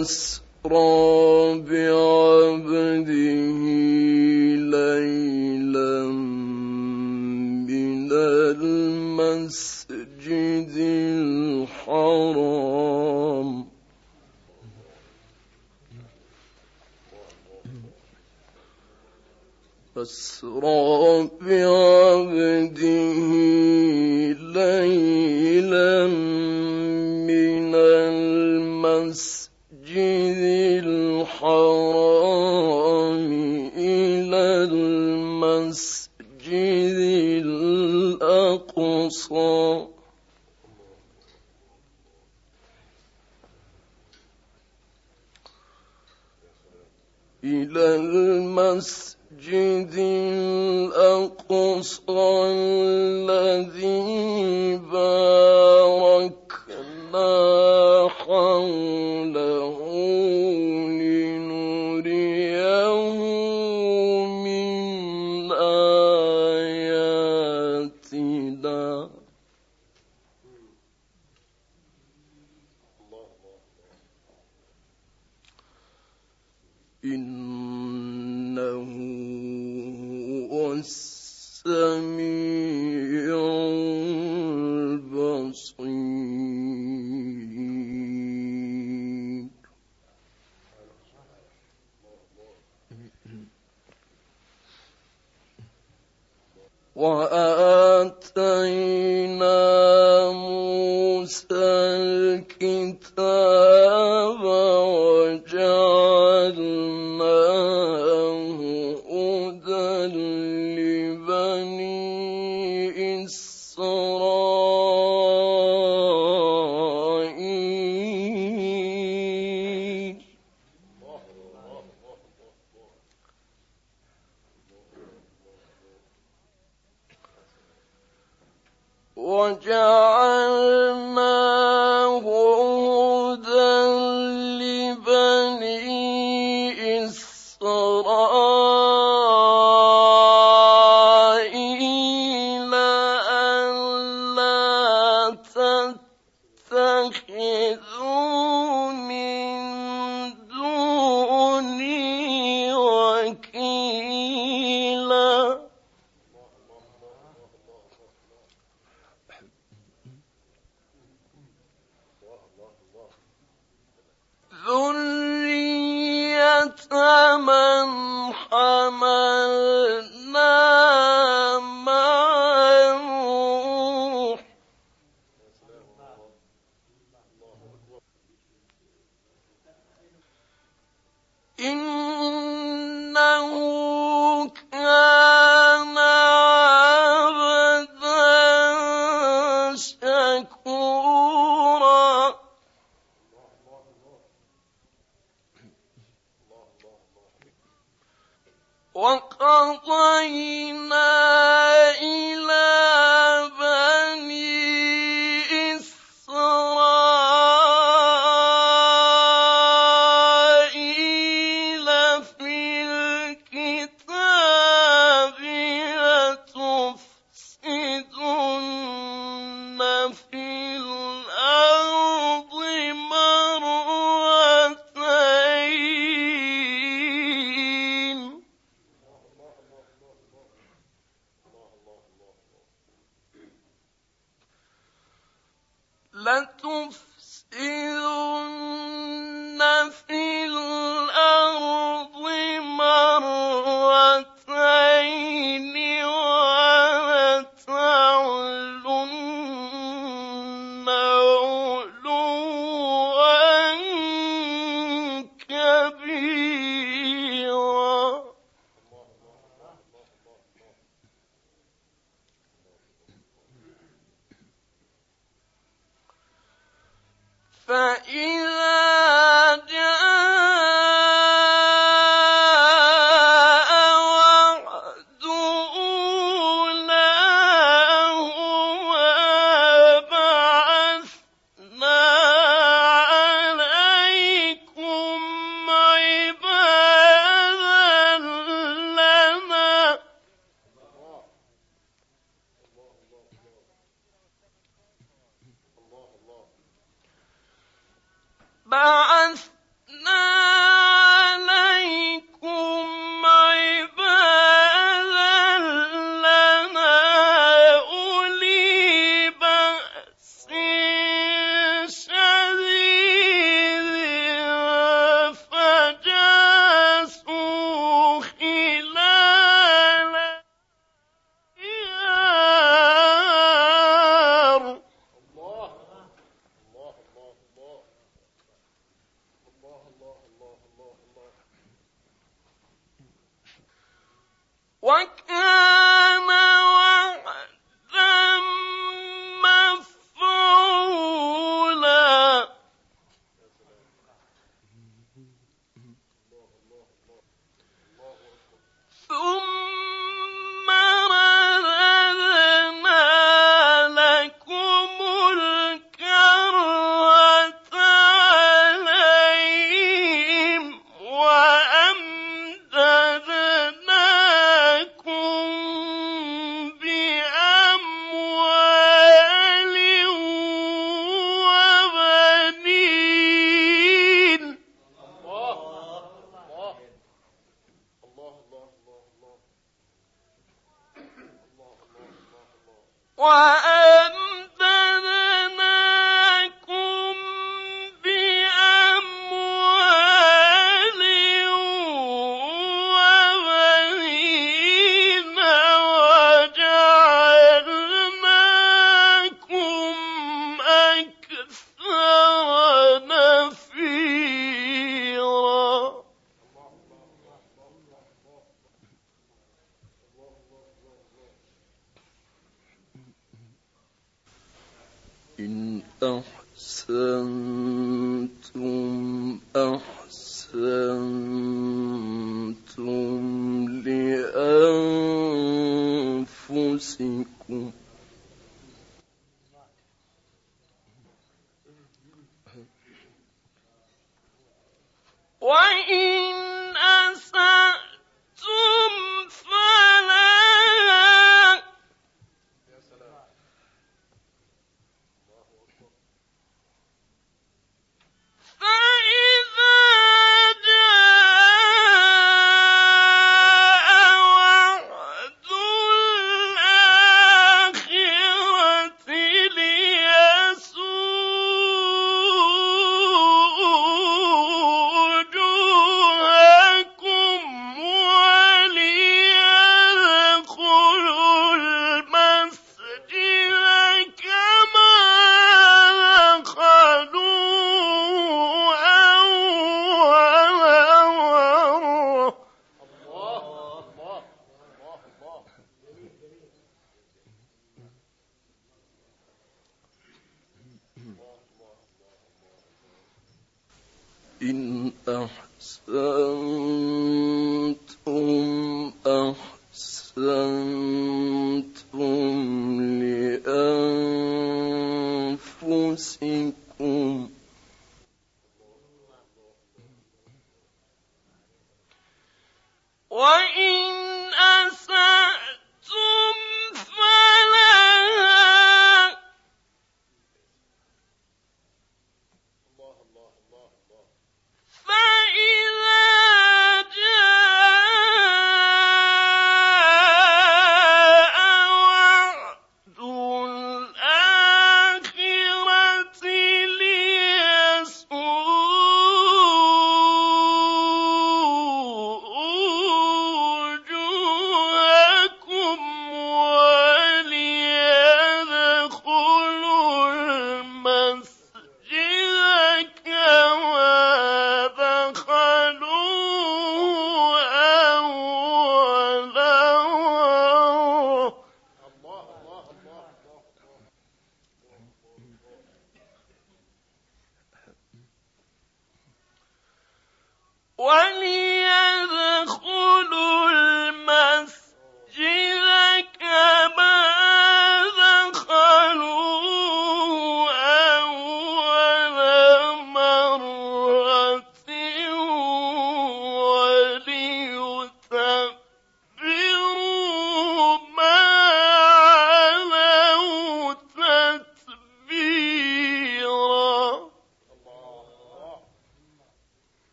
أسرى بعبده ليلا من المسجد الحرام أسرى بعبده ليلا الله إن no وأن أنفسكم وإن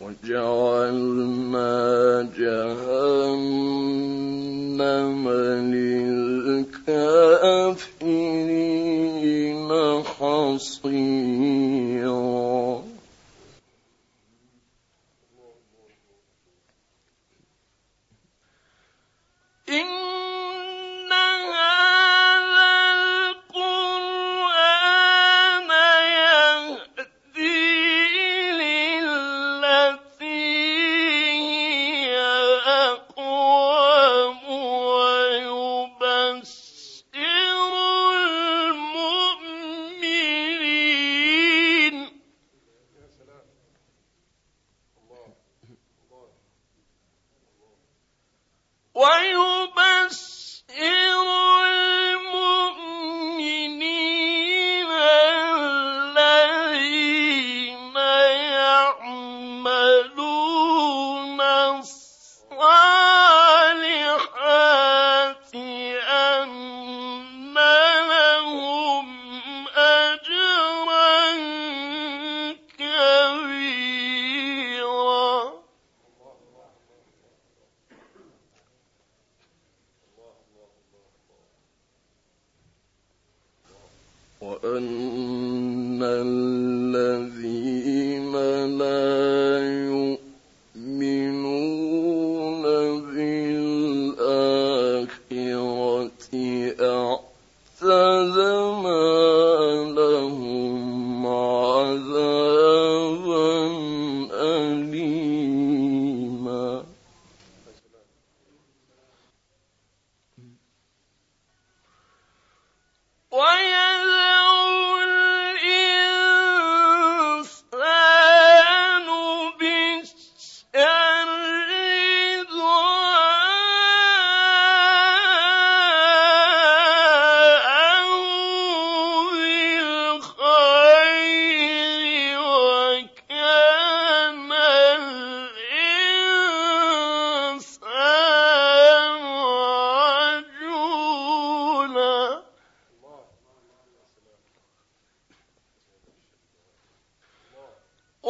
وجعلنا جهنم للكافرين حصيرا. ويبصر 人人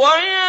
ويا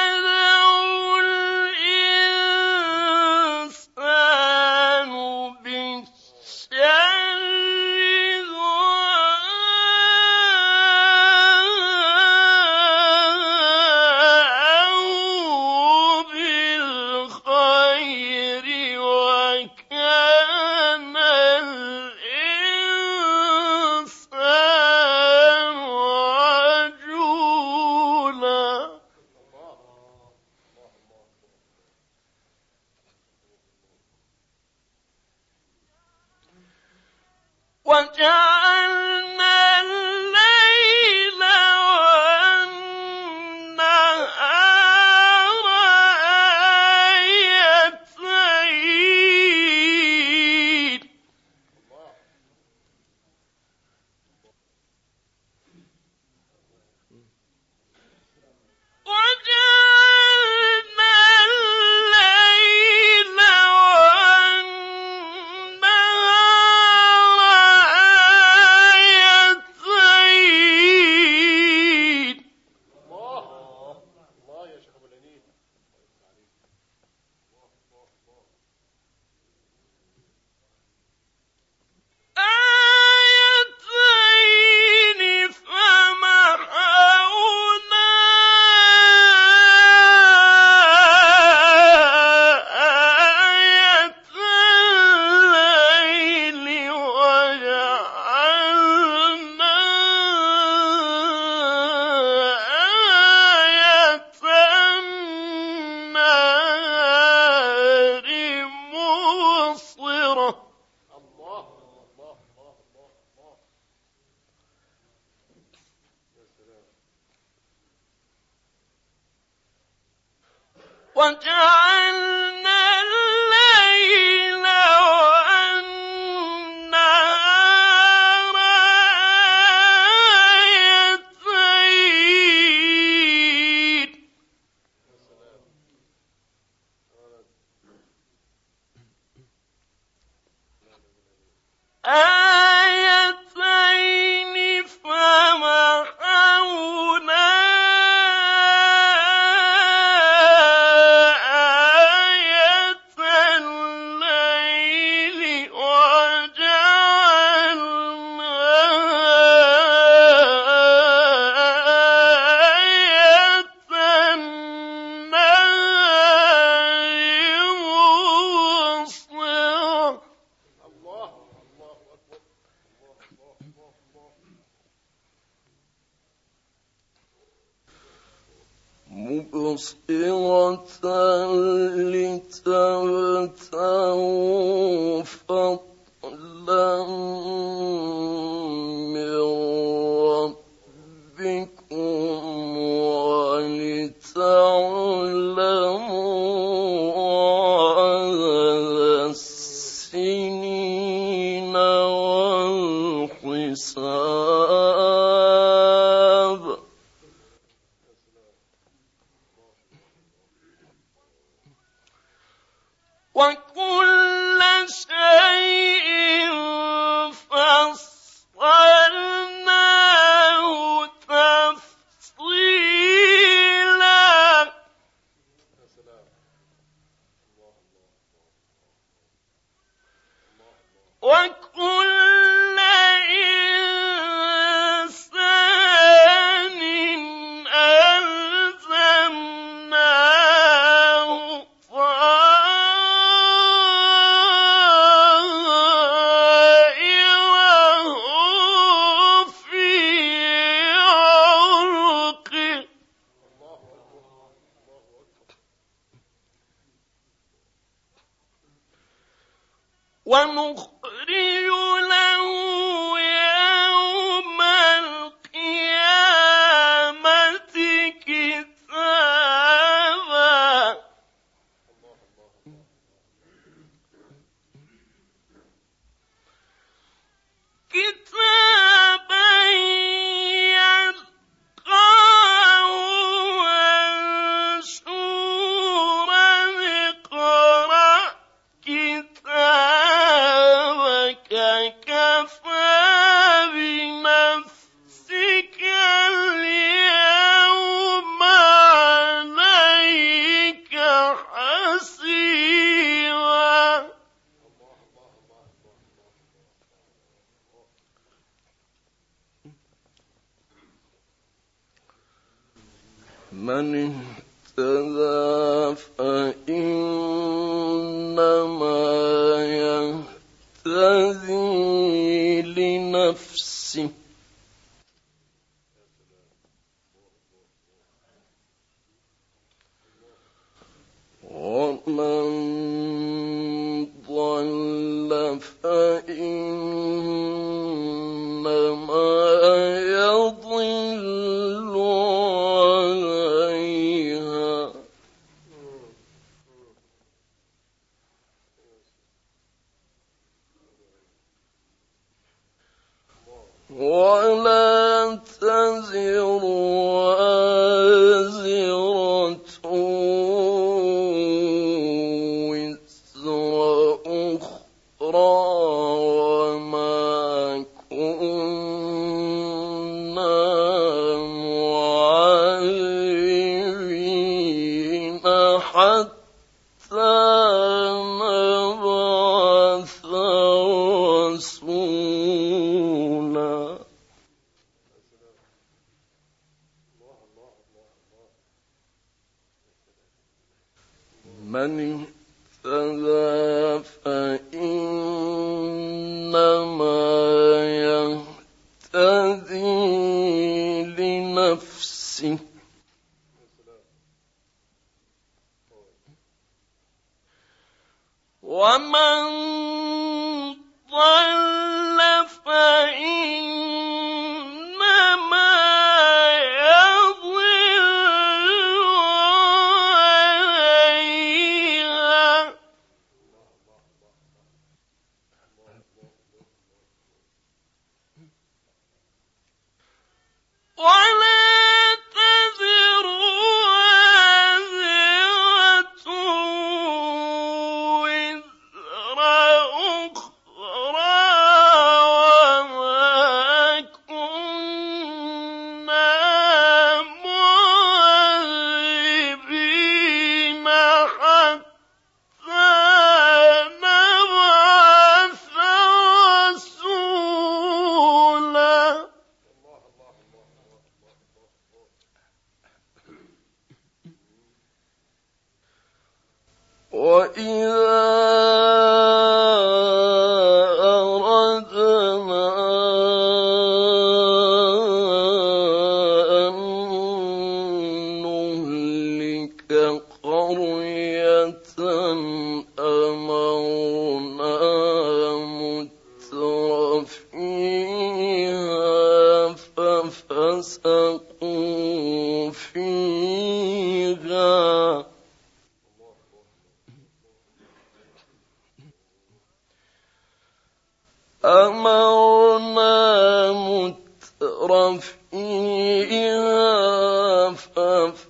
الْحِسَابِ ونخرج له من اهتدى فإن ومن ضل أف أف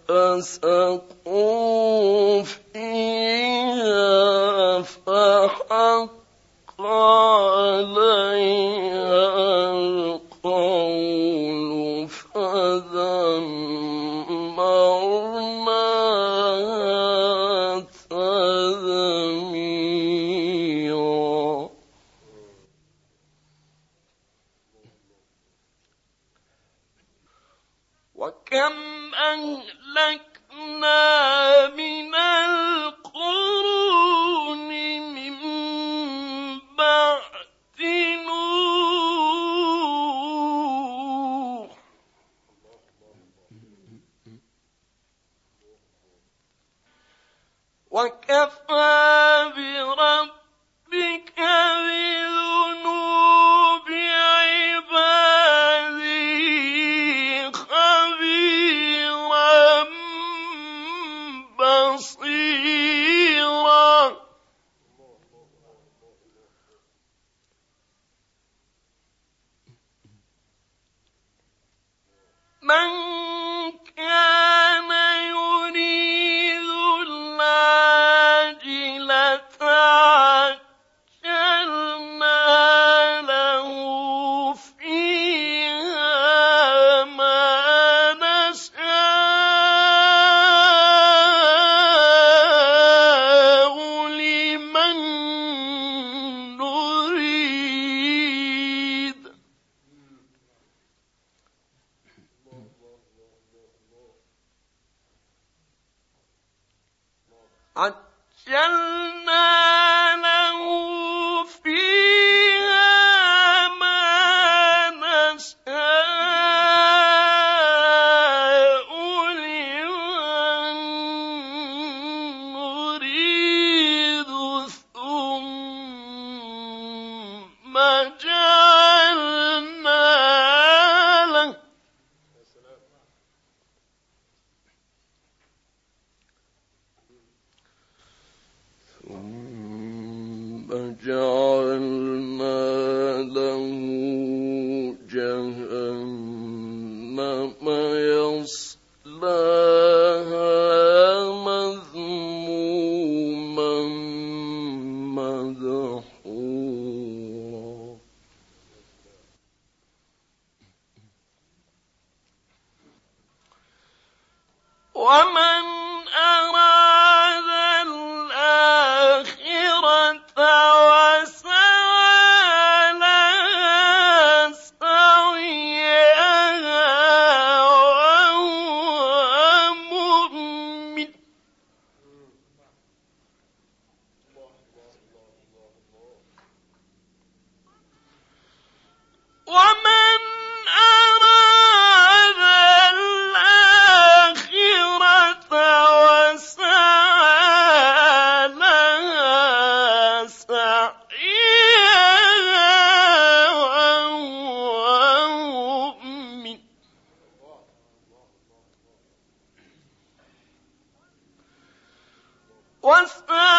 俺见 مشكورا